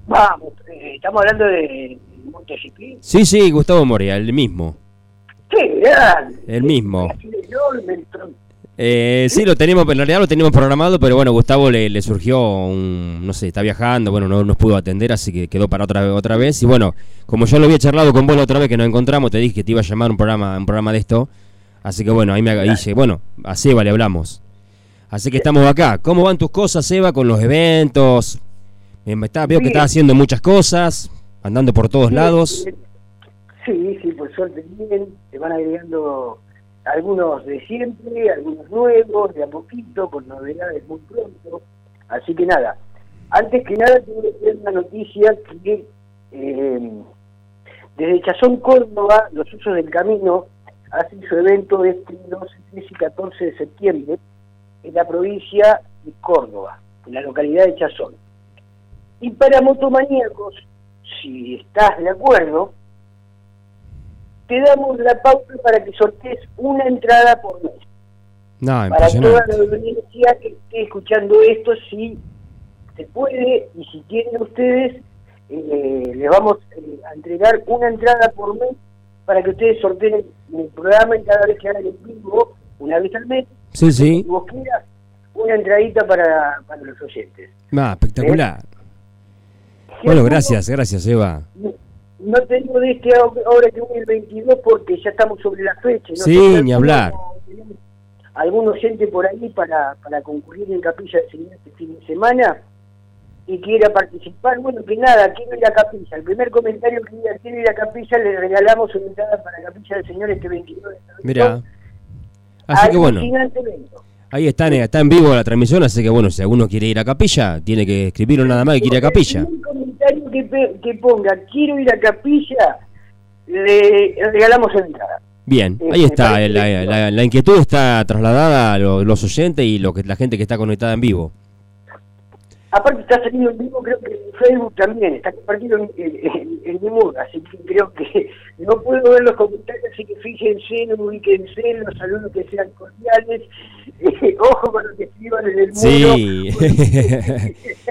Vamos, eh, estamos hablando de motociclismo. Sí, sí, Gustavo Morea, el mismo. ¡Qué grande! El mismo. Eh, sí, lo teníamos, en realidad lo teníamos programado, pero bueno, Gustavo le, le surgió un, no sé, está viajando, bueno, no nos pudo atender, así que quedó para otra, otra vez. Y bueno, como yo lo había charlado con vos la otra vez que nos encontramos, te dije que te iba a llamar un programa, un programa de esto. Así que bueno, ahí me dije, bueno, a Seba le hablamos. Así que estamos acá. ¿Cómo van tus cosas, Seba, con los eventos? Me está- veo que estás haciendo muchas cosas, andando por todos lados. Sí, sí, por suerte bien. Se van agregando algunos de siempre, algunos nuevos, de a poquito, con novedades muy pronto. Así que nada, antes que nada tengo que tener una noticia que eh, desde Chazón, Córdoba, los usos del camino hacen su evento este 12, 13 y 14 de septiembre en la provincia de Córdoba, en la localidad de Chazón. Y para motomaníacos, si estás de acuerdo, te damos la pauta para que sortees una entrada por mes. No, Para toda la audiencia que esté escuchando esto, si se puede y si quieren ustedes, eh, les vamos eh, a entregar una entrada por mes para que ustedes sorteen en el programa y cada vez que hagan el vivo, una vez al mes, Sí, sí. si vos quieras, una entradita para, para los oyentes. Ah, espectacular. Bueno, gracias, gracias, Eva. No, no tengo de este ahora que voy el 22 porque ya estamos sobre la fecha. ¿no? Sí, Entonces, ni hablar. Algún oyente por ahí para, para concurrir en Capilla del Señor este fin de semana y quiera participar. Bueno, que nada, quiero ir a Capilla. El primer comentario que diga quiero ir a Capilla, le regalamos una entrada para Capilla del Señor este 22 de. Mira. Así que bueno, ahí está, está en vivo la transmisión, así que bueno, si alguno quiere ir a capilla, tiene que escribirlo nada más que quiere ir a capilla. El primer comentario que, ponga quiero ir a Capilla, le regalamos una entrada. Bien, Sí, ahí está, la, la- la inquietud está trasladada a lo- los oyentes y lo que, la gente que está conectada en vivo. Aparte está saliendo en vivo, creo que en Facebook también, está compartido en, en, en mi muro, así que creo que (laughs) no puedo ver los comentarios, así que fíjense, no ubíquense, los saludos que sean cordiales, (laughs) eh, ojo con lo que escriban en el muro. Sí.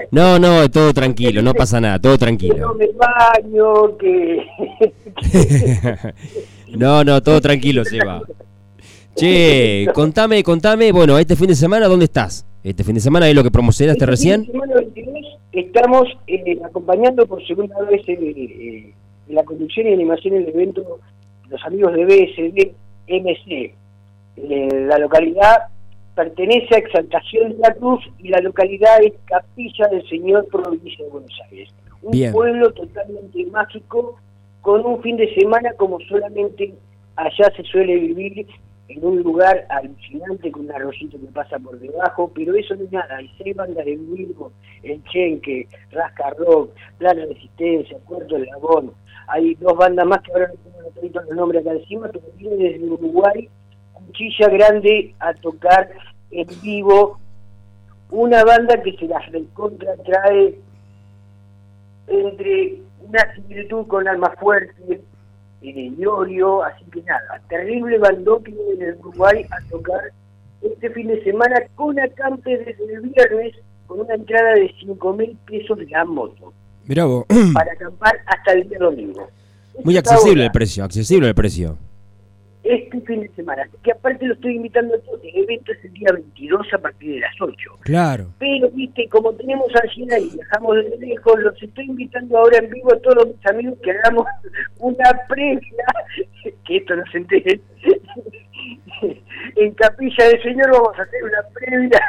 (laughs) no, no, todo tranquilo, no pasa nada, todo Que no tranquilo. me baño, que... no, no, todo tranquilo, Seba. Che, contame, contame, bueno, este fin de semana, ¿dónde estás? Este fin de semana es lo que promocionaste Este fin de recién. semana 22 estamos eh, acompañando por segunda vez eh, eh, la conducción y animación del evento los amigos de BSD MC. La localidad pertenece a Exaltación de la Cruz y la localidad es Capilla del Señor, provincia de Buenos Aires. Un Bien. pueblo totalmente mágico, con un fin de semana como solamente allá se suele vivir en un lugar alucinante con un arroyito que pasa por debajo, pero eso no es nada. Hay seis bandas de Virgo, El Chenque, Rasca Rock, Plana Resistencia, Puerto Labón. Hay dos bandas más que ahora no tengo los nombres acá encima, pero viene desde Uruguay, Cuchilla Grande a tocar en vivo. Una banda que se las recontra trae entre una similitud con Alma Fuerte, eh, Iorio, así que nada, terrible bandón que viene del Uruguay a tocar este fin de semana con acampe desde el viernes con una entrada de 5 mil pesos de la moto Mirá vos, para acampar hasta el día domingo. muy accesible el precio, accesible el precio. Este fin de semana. Así que aparte lo estoy invitando a todos. El evento es el día 22 a partir de las 8. Claro. Pero, viste, como tenemos ansiedad y viajamos desde lejos, los estoy invitando ahora en vivo a todos mis amigos que hagamos (laughs) una previa, (laughs) que esto no se entere. (laughs) en Capilla del Señor vamos a hacer una previa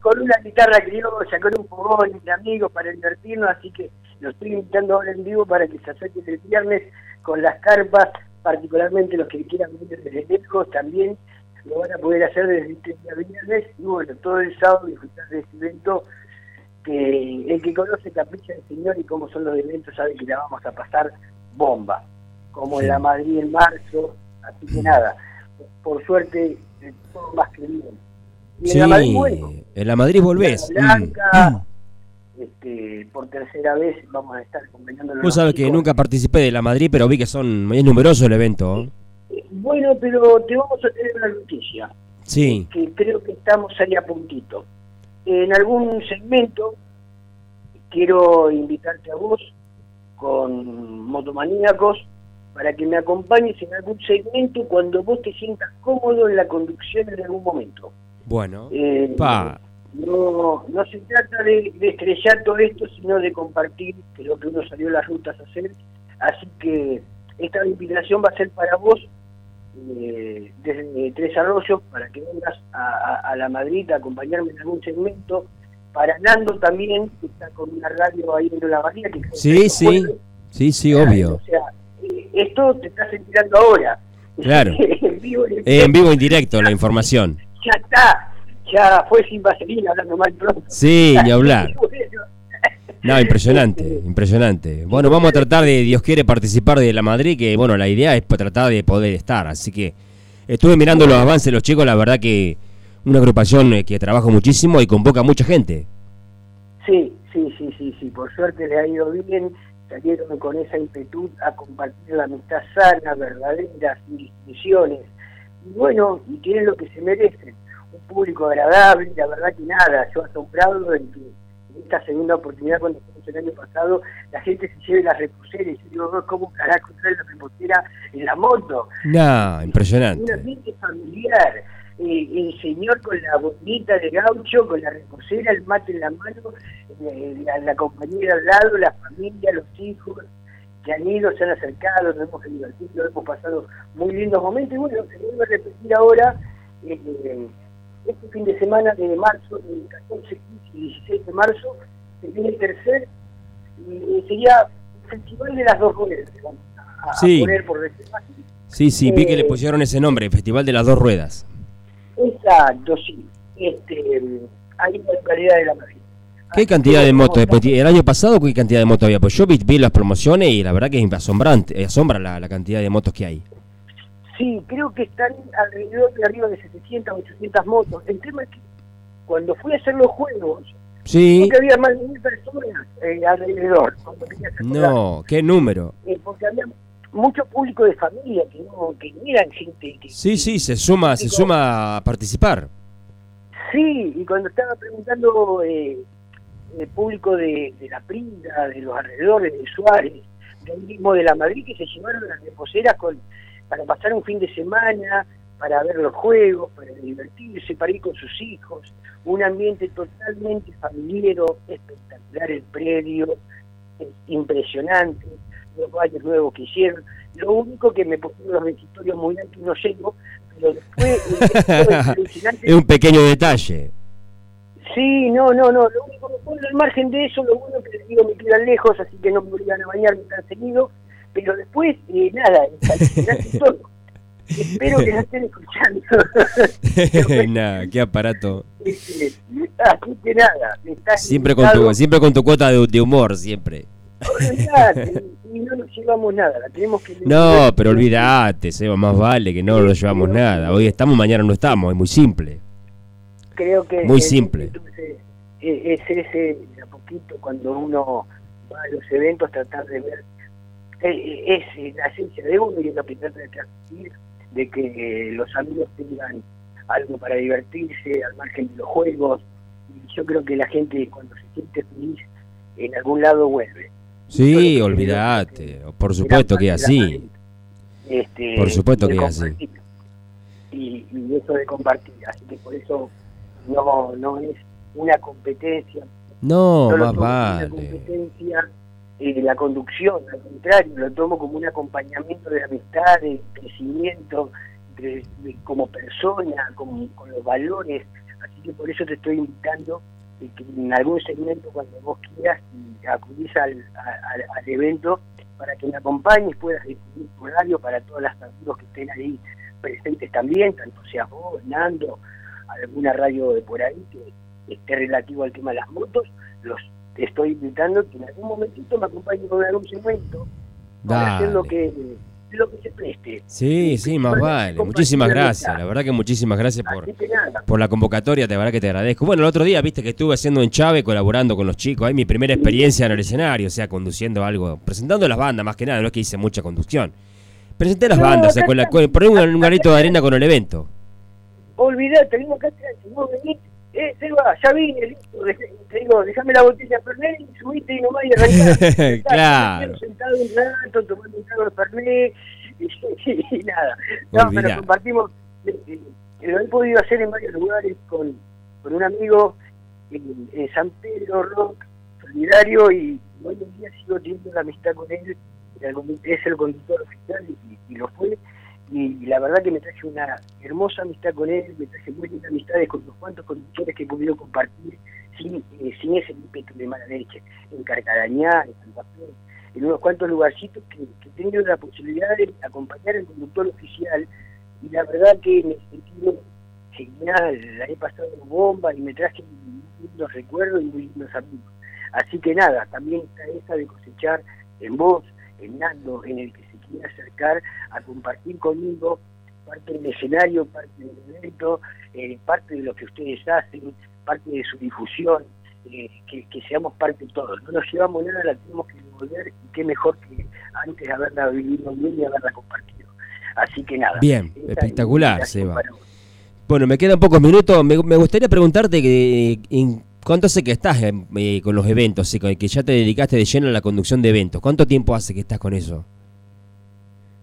con una guitarra criolla, con un fogón entre amigos para divertirnos, así que lo estoy invitando ahora en vivo para que se acerquen el viernes con las carpas, particularmente los que quieran venir desde lejos también lo van a poder hacer desde este día viernes y bueno, todo el sábado disfrutar de este evento que el que conoce Capilla del Señor y cómo son los eventos sabe que la vamos a pasar bomba, como en la Madrid en marzo, así que nada, por suerte eh, todo más que bien. Y Sí, en la Madrid, en la Madrid volvés. Piedra Mm. Este, por tercera vez vamos a estar acompañando Vos sabés que nunca participé de la Madrid, pero vi que son es numeroso el evento. ¿eh? Bueno, pero te vamos a tener una noticia. Sí. que creo que estamos ahí a puntito. En algún segmento quiero invitarte a vos con motomaníacos para que me acompañes en algún segmento cuando vos te sientas cómodo en la conducción en algún momento. Bueno. Eh, Pa. No, no se trata de, de estrellar todo esto, sino de compartir, que es lo que uno salió a las rutas a hacer. Así que esta invitación va a ser para vos eh, desde Tres Arroyos, para que vengas a, a- a la Madrid a acompañarme en algún segmento. Para Nando también, que está con una radio ahí en la Bahía. Que Sí, sí. Sí, sí, obvio. O sea, eh, esto te estás enterando ahora. Claro. (laughs) en vivo, en Eh, en vivo en directo la información. ya está, ya fue sin vaselina hablando mal pronto. Sí, ni hablar. (laughs) No, impresionante, impresionante. Bueno, vamos a tratar de, Dios quiere, participar de la Madrid, que bueno, la idea es tratar de poder estar. Así que estuve mirando los avances de los chicos, la verdad que una agrupación eh, que trabaja muchísimo y convoca a mucha gente. Sí, sí, sí, sí, sí, por suerte le ha ido bien, salieron con esa inquietud a compartir la amistad sana, verdadera, sin distinciones. Y bueno, y tienen lo que se merecen, un público agradable, la verdad que nada, yo asombrado en que en esta segunda oportunidad cuando fuimos el año pasado, la gente se lleve las reposeras y yo digo, ¿cómo carajo trae la reposera en la moto? Un impresionante. ambiente familiar. Eh, el señor con la bonita de gaucho, con la reposera, el mate en la mano, eh, la, la compañera al lado, la familia, los hijos que han ido, se han acercado, nos hemos divertido, hemos pasado muy lindos momentos y bueno, se vuelve a repetir ahora eh, este fin de semana de marzo, del 14, 15 y 16 de marzo, se viene el tercer y eh, sería el Festival de las Dos Ruedas, vamos a, Sí. poner por decir así. Sí, sí, vi que Eh, le pusieron ese nombre, Festival de las Dos Ruedas. Exacto, sí. Este, hay una localidad de la Madrid. ¿Qué cantidad de motos? Después, ¿El año pasado qué cantidad de motos había? Pues yo vi, vi las promociones y la verdad que es asombrante, eh, asombra la, la cantidad de motos que hay. Sí, creo que están alrededor de arriba de 700, 800 motos. El tema es que cuando fui a hacer los juegos, Sí. creo que había más de mil personas eh, alrededor. No, qué número. eh, porque había mucho público de familia que no, que eran gente que, Sí, sí, se suma, se suma a participar. Sí, y cuando estaba preguntando eh, el público de, de la Prinda, de los alrededores, de Suárez, del mismo de la Madrid, que se llevaron las reposeras con, para pasar un fin de semana, para ver los juegos, para divertirse, para ir con sus hijos, un ambiente totalmente familiar, espectacular el predio, es impresionante, los baños nuevos que hicieron. Lo único que me pusieron los requisitorios muy altos y no llego, pero después (laughs) es un pequeño detalle. Sí, no, no, no. Lo único que puedo, al margen de eso, lo bueno que les digo me quedan lejos, así que no me obligan a bañarme tan seguido. Pero después, eh, nada, (laughs) es todo. Espero que no estén escuchando. (laughs) nah, qué aparato. Así que nada, estás Siempre con tu, siempre con tu cuota de, de humor, siempre. Y (laughs) no nos llevamos nada, la tenemos que No, pero olvídate, Seba, más vale que no nos llevamos nada. Hoy estamos, mañana no estamos, es muy simple. creo que Muy el simple. Es, es ese, a poquito, cuando uno va a los eventos, tratar de ver, eh, es eh, la esencia de uno y es lo que trata de transmitir, de que eh, los amigos tengan algo para divertirse al margen de los juegos. Y yo creo que la gente cuando se siente feliz, en algún lado vuelve. Sí, olvídate, por supuesto que es así. Este, Por supuesto que es así. Y, y eso de compartir, así que por eso no, no es una competencia No, más como una vale. competencia eh, la conducción, al contrario, lo tomo como un acompañamiento de amistad, de crecimiento, de- como persona, como, con los valores. Así que por eso te estoy invitando que en algún segmento, cuando vos quieras, acudís al, al- evento para que me acompañes, puedas definir tu horario para todas las amigos que estén ahí presentes también, tanto seas vos, Nando, alguna radio de por ahí que esté relativo al tema de las motos, los estoy invitando que en algún momentito me acompañen con algún segmento para hacer lo que, lo que se preste. Sí, sí, más vale. Muchísimas gracias. La verdad que muchísimas gracias por, que por la convocatoria, de verdad que te agradezco. Bueno, el otro día, viste que estuve haciendo en Chave, colaborando con los chicos. Ahí mi primera experiencia en el escenario, o sea, conduciendo algo, presentando las bandas más que nada, no es que hice mucha conducción. Presenté las No, bandas, o sea, con la, con- poner un, un granito de arena con el evento. olvidate, acá atrás, si vos venís, eh, Selva, ya vine, te digo, déjame la botella de Fernet y subiste y nomás y arrancás. Claro. Sentado un rato, tomando un trago de Fernet y, (laughs) y nada. No, Olvidá. pero compartimos, eh, eh, lo he podido hacer en varios lugares con, con un amigo en, en San Pedro Rock, solidario, y hoy en día sigo teniendo la amistad con él, es el conductor oficial y, y lo fue, y la verdad que me traje una hermosa amistad con él, me traje lindas amistades con unos cuantos conductores que he podido compartir sin, eh, ese ímpetu de mala leche, en Carcarañá, en Santa Fe, en unos cuantos lugarcitos que, he tenido la posibilidad de acompañar al conductor oficial, y la verdad que me sentido genial, la he pasado bomba y me traje lindos recuerdos y muy lindos amigos. Así que nada, también está esa de cosechar en vos, en Nando, en el que quiera acercar a compartir conmigo parte del escenario, parte del evento, eh, parte de lo que ustedes hacen, parte de su difusión, eh, que, que seamos parte de todo. No nos llevamos nada, la tenemos que devolver y qué mejor que antes haberla vivido bien y haberla compartido. Así que nada. Bien, espectacular, Seba. Bueno, me quedan pocos minutos. Me, me gustaría preguntarte que, en cuánto hace que estás en- eh, con los eventos, que ya te dedicaste de lleno a la conducción de eventos. ¿Cuánto tiempo hace que estás con eso?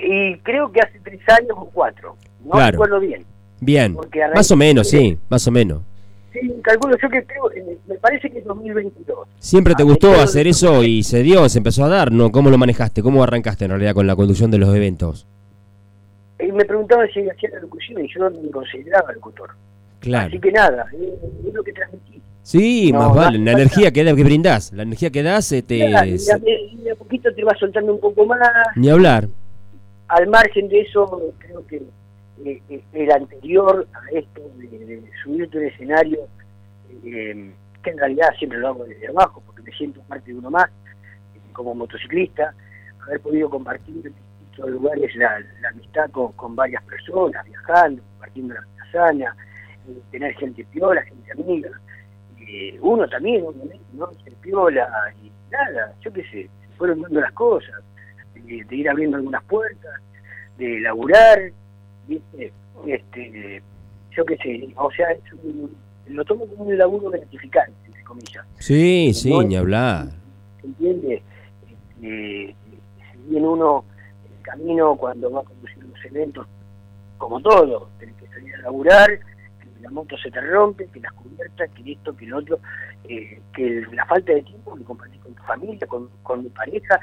Y creo que hace tres años o cuatro, no Claro. recuerdo bien. Bien, más o menos, sí, más o menos. Sí, calculo yo que creo, eh, me parece que es 2022. ¿Siempre te Ah, gustó hacer de- eso y se dio, se empezó a dar? ¿no? ¿Cómo lo manejaste? ¿Cómo arrancaste en realidad con la conducción de los eventos? Y me preguntaban si hacía la locución y yo no me consideraba locutor. Claro. Así que nada, eh, es lo que transmití. Sí, No, más vale, la falta. energía que, que brindás, la energía que das, y se- a, y a poquito te vas soltando un poco más. ni hablar. Al margen de eso, creo que eh, eh, el anterior a esto de, subirte al escenario, eh, que en realidad siempre lo hago desde abajo, porque me siento parte de uno más, como motociclista, haber podido compartir en distintos lugares la, la amistad con, varias personas, viajando, compartiendo la vida sana, tener gente piola, gente amiga. Uno también, obviamente, ¿no? Ser piola y nada, yo qué sé, se fueron dando las cosas, de, de ir abriendo algunas puertas, de laburar, ¿viste? Este, yo qué sé, o sea, es un- lo tomo como un laburo gratificante, entre comillas. Sí, sí, ni hablar. ¿Se entiende? Este, si bien uno, el camino cuando va a conducir los eventos, como todo, tenés que salir a laburar, que la moto se te rompe, que las cubiertas, que esto, que lo otro, eh, que la falta de tiempo que compartís con tu familia, con, con mi pareja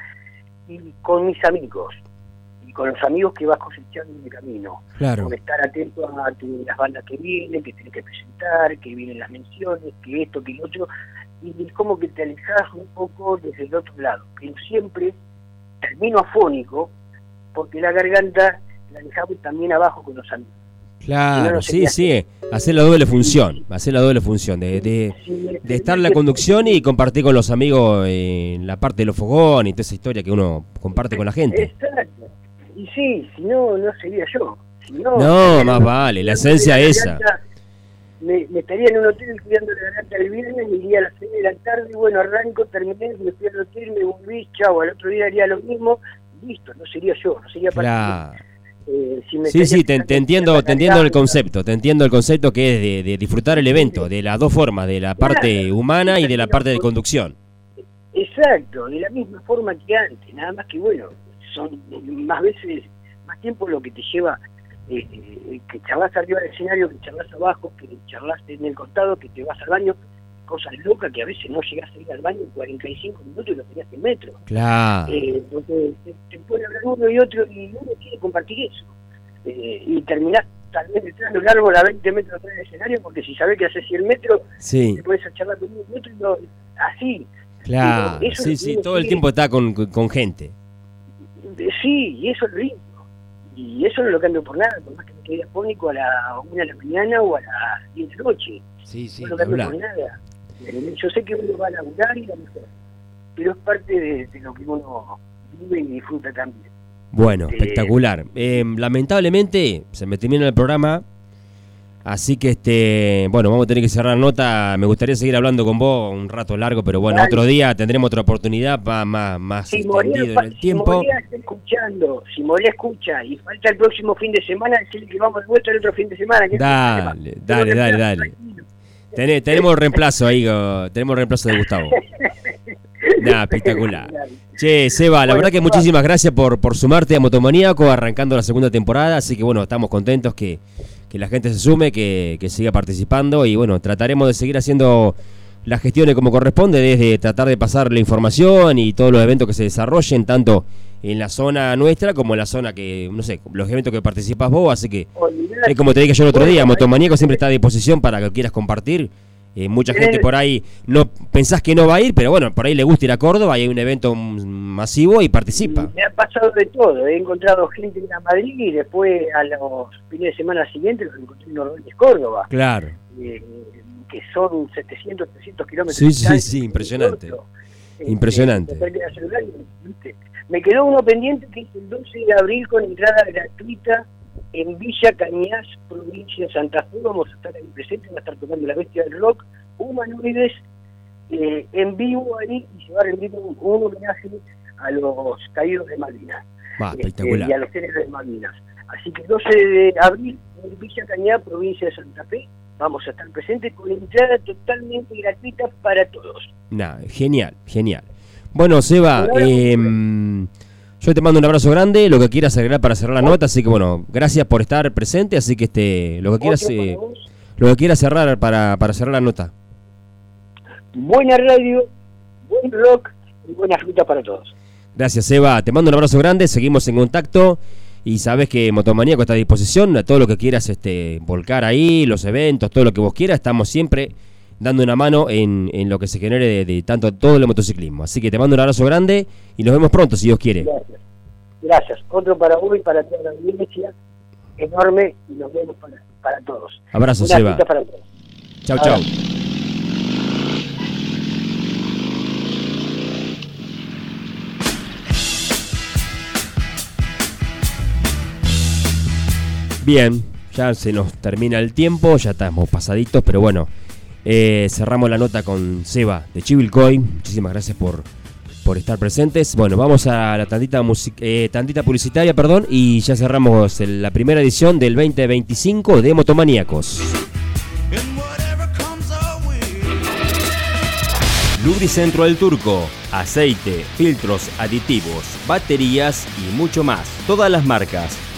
y con mis amigos. Y con los amigos que vas cosechando en el camino Claro. por estar atento a tu- las bandas que vienen, que tienes que presentar, que vienen las menciones, que esto, que lo otro, y es como que te alejas un poco desde el otro lado. Pero siempre termino afónico porque la garganta la dejamos también abajo con los amigos. Claro, no, sí, sí. Hacer la doble función. Hacer la doble función. De, de, de estar en la conducción y compartir con los amigos en la parte de los fogones y toda esa historia que uno comparte con la gente. Exacto. Y sí, si no, no sería yo. Si no, No, más vale, la esencia la esa. Me, me estaría en un hotel cuidando la garganta el viernes, me iría a las 6 de la tarde, bueno, arranco, terminé, me fui al hotel, me volví, chao, al otro día haría lo mismo, listo, no sería yo, no sería para Claro. Eh, si me Sí, sí, te, te entiendo, en te entiendo el concepto, te entiendo el concepto que es de, de disfrutar el evento, de las dos formas, de la parte Claro. humana y de la parte de conducción. Exacto, de la misma forma que antes, nada más que bueno, son más veces más tiempo lo que te lleva eh, eh, que charlas arriba del escenario, que charlas abajo, que charlas en el costado, que te vas al baño, cosas locas que a veces no llegas a ir al baño en 45 minutos y lo tenías en metro. Claro. Eh, porque te, te puede hablar uno y otro y uno quiere compartir eso. Eh, y terminás tal vez detrás de un árbol a 20 metros atrás del escenario porque si sabes que hace 100 metros Sí, te puedes charlar con uno y otro y no, así. claro. Eso Sí, sí, todo el tiempo está con, con- gente. Sí, y eso es lo lindo. Y eso no lo cambio por nada, por más que me quede afónico a la 1 de la mañana o a las 10 de la noche. Sí, sí, no lo cambio por nada. Yo sé que uno va a laburar y a mejor, pero es parte de, de lo que uno vive y disfruta también. Bueno, Eh, espectacular. Eh, lamentablemente se me termina el programa, así que este, bueno, vamos a tener que cerrar nota. Me gustaría seguir hablando con vos un rato largo, pero bueno, Dale. otro día tendremos otra oportunidad pa- más, más Si extendido en el si tiempo. Morea está escuchando, si Morea escucha y falta el próximo fin de semana, decirle que vamos de vuelta el otro fin de semana. que Dale, dale, dale, problema, dale. Tené- tenemos reemplazo ahí, tenemos reemplazo de Gustavo. Nah, espectacular. Che, Seba, la verdad que muchísimas gracias por, por sumarte a Motomaníaco, arrancando la segunda temporada, así que bueno, estamos contentos que, que la gente se sume, que, que siga participando y bueno, trataremos de seguir haciendo las gestiones como corresponde, desde tratar de pasar la información y todos los eventos que se desarrollen, tanto en la zona nuestra como en la zona que, no sé, los eventos que participas vos, así que es como te dije yo el otro día, Motomaníaco siempre está a disposición para que quieras compartir. Eh, mucha gente por ahí no pensás que no va a ir, pero bueno, por ahí le gusta ir a Córdoba y hay un evento masivo y participa. Me ha pasado de todo. He encontrado gente en Madrid y después a los fines de semana siguientes los encontré en Córdoba, Claro. eh, que son 700, 300 kilómetros. Sí, sí, sí, impresionante. Este, Impresionante. me Me quedó uno pendiente que es el 12 de abril con entrada gratuita en Villa Cañas, provincia de Santa Fe. Vamos a estar ahí presentes, va a estar tocando la bestia del rock, humanoides, eh, en vivo ahí y llevar en vivo un, un homenaje a los caídos de Malvinas este, y a los seres de Malvinas. Así que el 12 de abril en Villa Cañá, provincia de Santa Fe, vamos a estar presentes con entrada totalmente gratuita para todos. Nah, genial, genial. Bueno, Seba, em, yo te mando un abrazo grande, lo que quieras agregar para cerrar la nota, así que bueno, gracias por estar presente, así que este, lo que quieras, eh, lo que quieras cerrar para, para cerrar la nota. Buena radio, buen rock y buena fruta para todos. Gracias, Seba. Te mando un abrazo grande. Seguimos en contacto. Y sabes que Motomaníaco está a disposición. A todo lo que quieras este, volcar ahí, los eventos, todo lo que vos quieras. Estamos siempre dando una mano en, en lo que se genere de, de tanto todo el motociclismo. Así que te mando un abrazo grande y nos vemos pronto, si Dios quiere. Gracias. Gracias. Otro para vos y para toda la audiencia. Enorme y nos vemos para, para todos. Abrazo, Una Seba. para todos. Chau. Bien, ya se nos termina el tiempo, ya estamos pasaditos, pero bueno, eh, cerramos la nota con Seba de Chivilcoy. Muchísimas gracias por, por estar presentes. Bueno, vamos a la tantita, eh, tantita publicitaria, perdón, y ya cerramos el- la primera edición del 2025 de Motomaníacos. Lubricentro del Turco, aceite, filtros, aditivos, baterías y mucho más. Todas las marcas.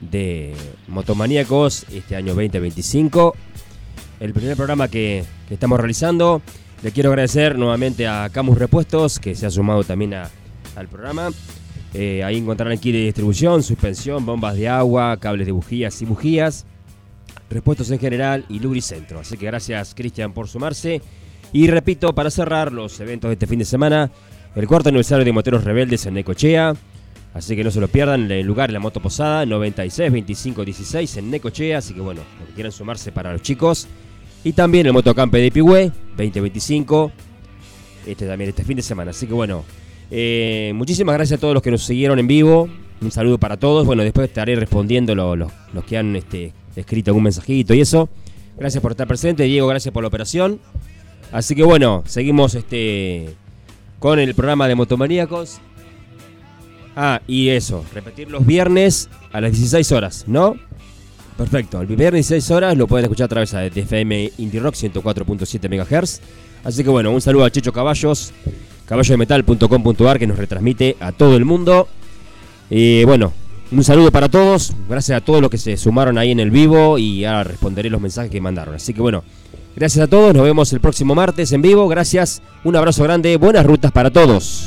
de Motomaníacos este año 2025. El primer programa que, estamos realizando. Le quiero agradecer nuevamente a Camus Repuestos, que se ha sumado también al programa. Eh, ahí encontrarán kit de distribución, suspensión, bombas de agua, cables de bujías y bujías, repuestos en general y lubricentro. Así que gracias Cristian por sumarse. Y repito, para cerrar los eventos de este fin de semana, el cuarto aniversario de Moteros Rebeldes en Necochea. Así que no se lo pierdan, el lugar en la Moto Posada, 96 25 16 en Necochea. Así que bueno, los que quieran sumarse para los chicos. Y también el Motocampe de Pigüé, 2025. Este también este fin de semana. Así que bueno, eh, muchísimas gracias a todos los que nos siguieron en vivo. Un saludo para todos. Bueno, después estaré respondiendo lo- los que han este, escrito algún mensajito y eso. Gracias por estar presente. Diego, gracias por la operación. Así que bueno, seguimos este con el programa de Motomaníacos. Ah, y eso, repetir los viernes a las 16 horas, ¿no? Perfecto, el viernes 16 horas lo pueden escuchar a través de FM Indie Rock 104.7 MHz. Así que bueno, un saludo a Checho Caballos, caballodemetal.com.ar que nos retransmite a todo el mundo. Y bueno, un saludo para todos, gracias a todos los que se sumaron ahí en el vivo y ahora responderé los mensajes que mandaron. Así que bueno, gracias a todos, nos vemos el próximo martes en vivo, gracias, un abrazo grande, buenas rutas para todos.